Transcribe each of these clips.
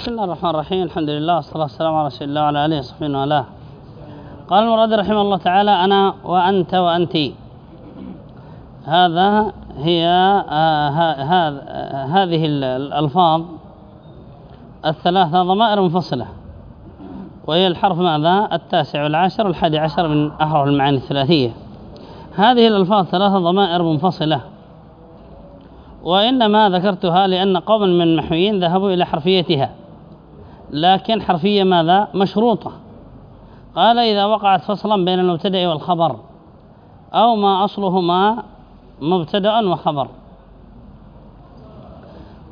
بسم الله الرحمن الرحيم. الحمد لله والصلاة والسلام على رسول الله وعلى آله وصحبه وعلاه قال المراد رحمه الله تعالى أنا وأنت وأنتي هذا هي آه هذه الألفاظ الثلاثة ضمائر منفصلة وهي الحرف ماذا؟ التاسع والعاشر والحادي عشر من أحرف المعاني الثلاثية. هذه الألفاظ ثلاثة ضمائر منفصلة وإنما ذكرتها لأن قوما من المحويين ذهبوا إلى حرفيتها. لكن حرفية ماذا؟ مشروطة. قال إذا وقعت فصلا بين المبتدأ والخبر أو ما أصلهما مبتدأ وخبر.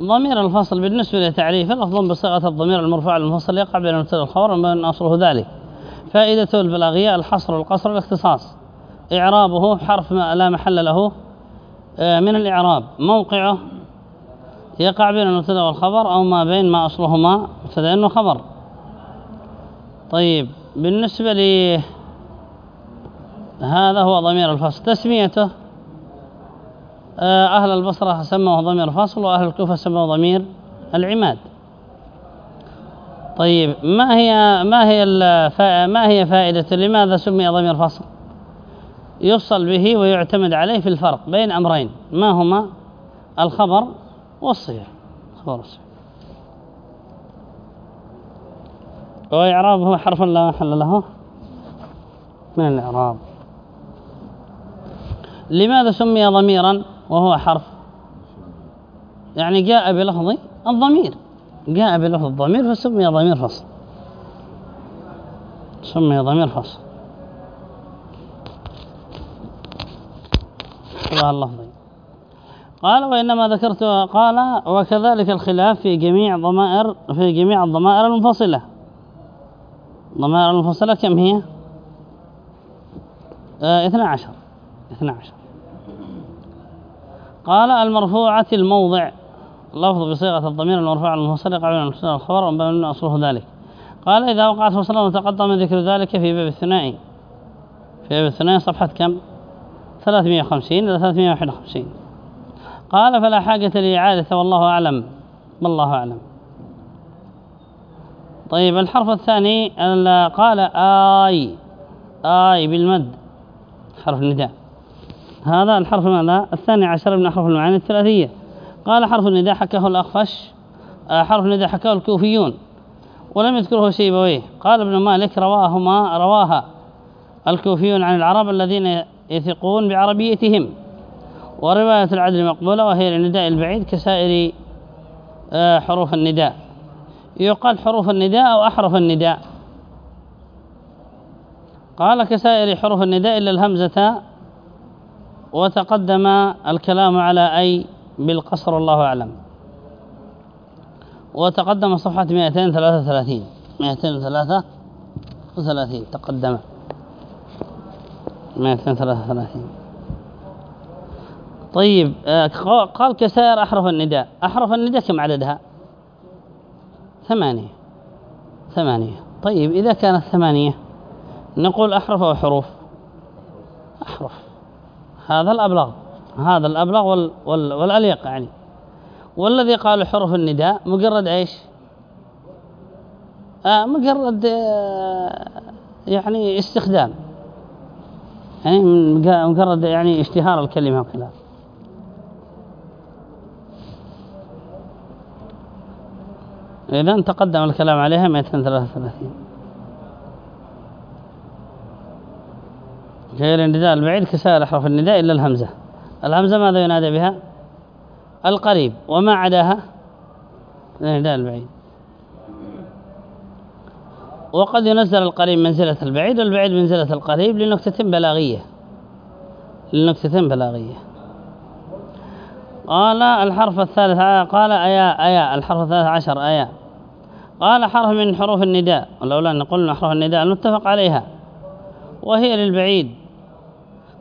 ضمير الفصل بالنسبة لتعريف الأفضل بصيغة الضمير المرفوع المفصل يقع بين المبتدأ والخبر ومن أصله ذلك. فائدته البلاغية الحصر والقصر والاختصاص إعرابه حرف ما لا محل له آه، من الإعراب. موقعه يقع بين المبتدا والخبر أو ما بين ما أصلهما مبتدا وخبر. طيب بالنسبة لي هذا هو ضمير الفصل. تسميته آه، أهل البصرة سموه ضمير فصل وأهل الكوفة سموه ضمير العماد. طيب ما هي ما هي ما هي فائدته لماذا سمي ضمير فصل؟ يفصل به ويعتمد عليه في الفرق بين أمرين. ما هما؟ الخبر والصيغ خبر والصيغ وإعرابه حرف لا محل له. من الإعراب؟ لماذا سمي ضميرا وهو حرف؟ يعني جاء بلفظ الضمير. جاء بلفظ الضمير فسمي ضمير فصل. سمي ضمير فصل. شبه اللفظي قال وإنما ذكرت قال وكذلك الخلاف في جميع ضمائر في جميع الضمائر المنفصلة. ضمائر المنفصلة كم هي؟ آه 12 12 قال المرفوعة الموضع. لفظ بصيغة الضمير المرفوع المنفصل يقع بين المبتدا والخبر ومن أصله ذلك. قال إذا وقعت فصلا وتقدم ذكر ذلك في باب الثنائي في باب الثنائي صفحة كم؟ 350 إلى 351 قال فلا حاجة لإعادة والله أعلم. والله أعلم. طيب الحرف الثاني قال آي. آي بالمد. حرف النداء. هذا الحرف ماذا؟ الثاني عشر من أحرف المعاني الثلاثية. قال حرف النداء حكاه الأخفش. آه، حرف النداء حكاه الكوفيون. ولم يذكره شيبويه قال ابن مالك رواهما رواها الكوفيون عن العرب الذين يثقون بعربيتهم. ورواية العدل مقبولة وهي للنداء البعيد كسائر آه، حروف النداء. يقال حروف النداء أو أحرف النداء. قال كسائر حروف النداء إلا الهمزة وتقدم الكلام على أي بالقصر الله أعلم. وتقدم صفحة 233 233 تقدم. 233 طيب آه، قال كسائر أحرف النداء. أحرف النداء كم عددها؟ ثمانية. ثمانية. طيب إذا كانت ثمانية نقول أحرف أو حروف؟ أحرف. هذا الأبلغ. هذا الأبلغ وال وال والأليق يعني. والذي قال حروف النداء مجرد إيش؟ آه مجرد آه يعني استخدام. يعني مجرد يعني اشتهار الكلمة وكذا. إذا تقدم الكلام عليها 233 غير النداء البعيد كسائر أحرف النداء إلا الهمزة. الهمزة ماذا ينادى بها؟ القريب. وما عداها؟ النداء البعيد. وقد ينزل القريب منزلة البعيد والبعيد منزلة القريب لنكتة بلاغية. لنكتة بلاغية. قال الحرف الثالث قال أيا أيا الحرف الثالث عشر أيا قال حرف من حروف النداء ولولا أن نقول حرف النداء المتفق عليها. وهي للبعيد.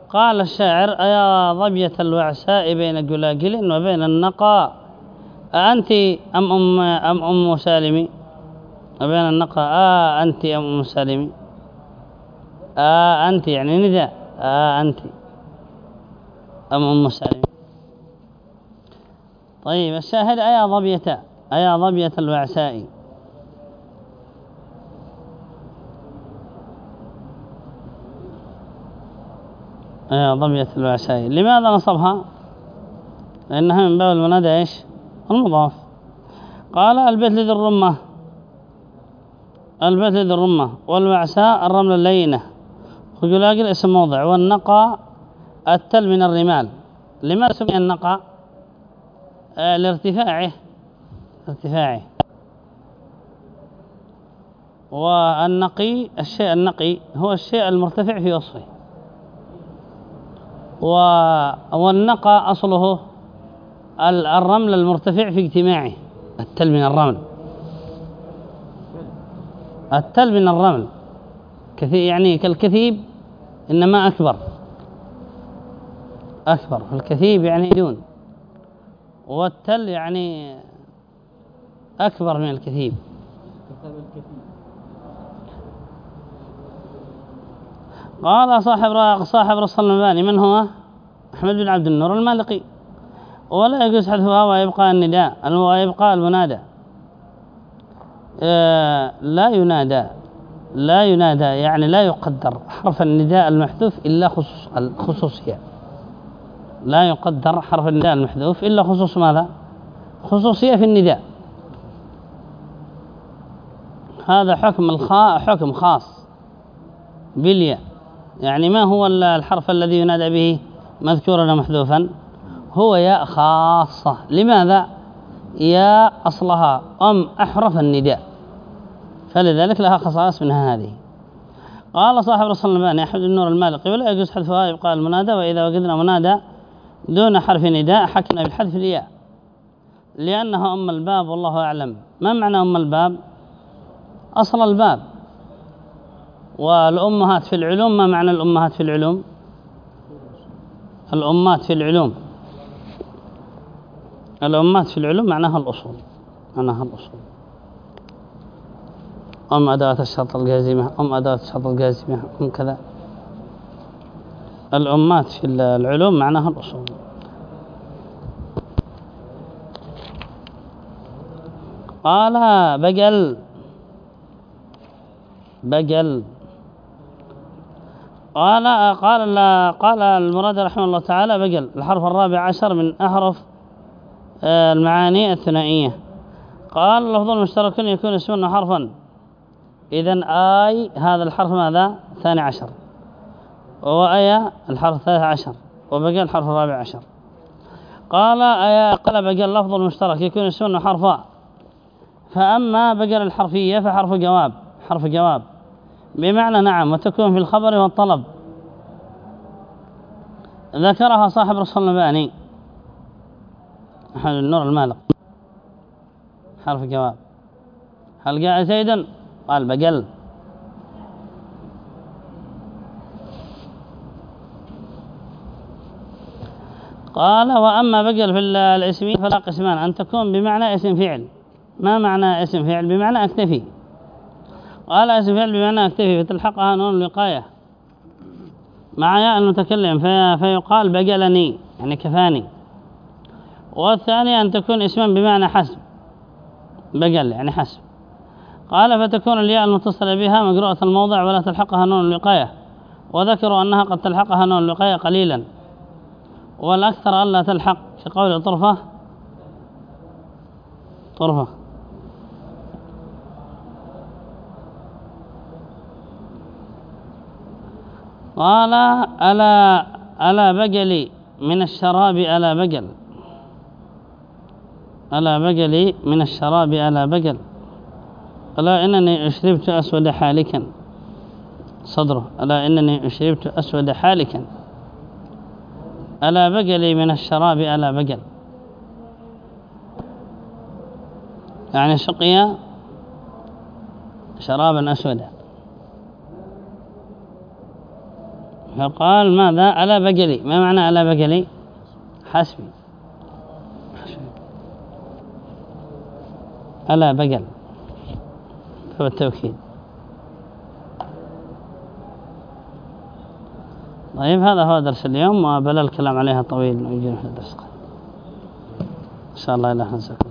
قال الشاعر أيا ظبية الوعساء بين قلاقل وبين النقاء أأنت أم أم, أم, أم سالمي؟ وبين النقاء آه أنت أم أم سالمي. آه أنت يعني نداء. آه أنت أم أم سالمي. طيب الشاهد أيا ظبية أيا ظبية الوعساء ضبية الوعشاي لماذا نصبها؟ لأنها من باب المنادى إيش؟ المضاف. قال البيت لذي الرمة. البيت لذي الرمة. والوعساء الرمل اللينة. خجلاقل اسم موضع. والنقى التل من الرمال. لماذا سمي النقى آه لارتفاعه. ارتفاعه. والنقي الشيء النقي هو الشيء المرتفع في وصفه. والنقى أصله الرمل المرتفع في اجتماعه. التل من الرمل. التل من الرمل. كثير يعني كالكثيب إنما أكبر. أكبر. فالكثيب يعني دون. والتل يعني أكبر من الكثيب. قال صاحب صاحب رسول المباني من هو؟ أحمد بن عبد النور المالقي ولا يجوز حذفها ويبقى النداء. ويبقى المنادى. آه، لا ينادى. لا ينادى يعني لا يقدر. حرف النداء المحذوف إلا خصوص الخصوصية لا يقدر حرف النداء المحذوف إلا خصوص ماذا؟ خصوصية في النداء. هذا حكم الخاء حكم خاص. بالياء يعني ما هو الحرف الذي ينادى به مذكورا محذوفا هو ياء خاصة. لماذا؟ ياء أصلها أم أحرف النداء. فلذلك لها خصائص منها هذه. قال صاحب رسول الله أحمد النور المالقي ولا يجوز حذفها يبقى المنادى وإذا وجدنا منادى دون حرف نداء حكنا بالحذف الياء. لأنها أم الباب والله أعلم. ما معنى أم الباب؟ أصل الباب. والأمهات في العلوم ما معنى الأمهات في العلوم؟ الأمات في العلوم. الأمات في العلوم معناها الأصول معناها الأصول. أم أداة الشرط الجازمة أم أداة الشرط الجازمة أم كذا. الأمات في العلوم معناها الأصول. قال بقل بقل. قال قال قال المراد رحمه الله تعالى بقل الحرف الرابع عشر من أحرف آه، المعاني الثنائية. قال اللفظ المشترك يكون اسما حرفا. إذا آي هذا الحرف ماذا؟ ثاني عشر. وآية الحرف الثالث عشر. وبقى الحرف الرابع عشر. قال آية قال بقى اللفظ المشترك يكون اسما حرفا. فأما بقى الحرفية فحرف جواب حرف جواب. بمعنى نعم وتكون في الخبر والطلب. ذكرها صاحب رسول المباني أحد النور المالق حرف جواب. هل جاء زيد قال بقل. قال وأما بقل في الاسمين فلا قسمان. أن تكون بمعنى اسم فعل. ما معنى اسم فعل؟ بمعنى أكتفي. قال اسم فعل بمعنى أكتفي فتلحقها نون الوقاية مع ياء المتكلم في فيقال بقلني يعني كفاني. والثاني أن تكون اسما بمعنى حسب. بقل يعني حسب. قال فتكون الياء المتصلة بها مقروءة الموضع ولا تلحقها نون الوقاية وذكروا أنها قد تلحقها نون الوقاية قليلا. والأكثر ألا تلحق في قول طرفة. طرفة. قال ألا ألا بقلي من الشراب ألا بقل. ألا بقلي من الشراب ألا بقل. ألا إنني أشربت أسود حالكا. صدره. ألا إنني أشربت أسود حالكا. ألا بقلي من الشراب ألا بقل. يعني سقيا شرابا أسودا. فقال ماذا؟ ألا بقلي. ما معنى ألا بقلي؟ حسبي. ألا بقل. هو التوكيد. طيب هذا هو درس اليوم وبلا الكلام عليها طويل نجي في الدرس إن شاء الله إله نسأكم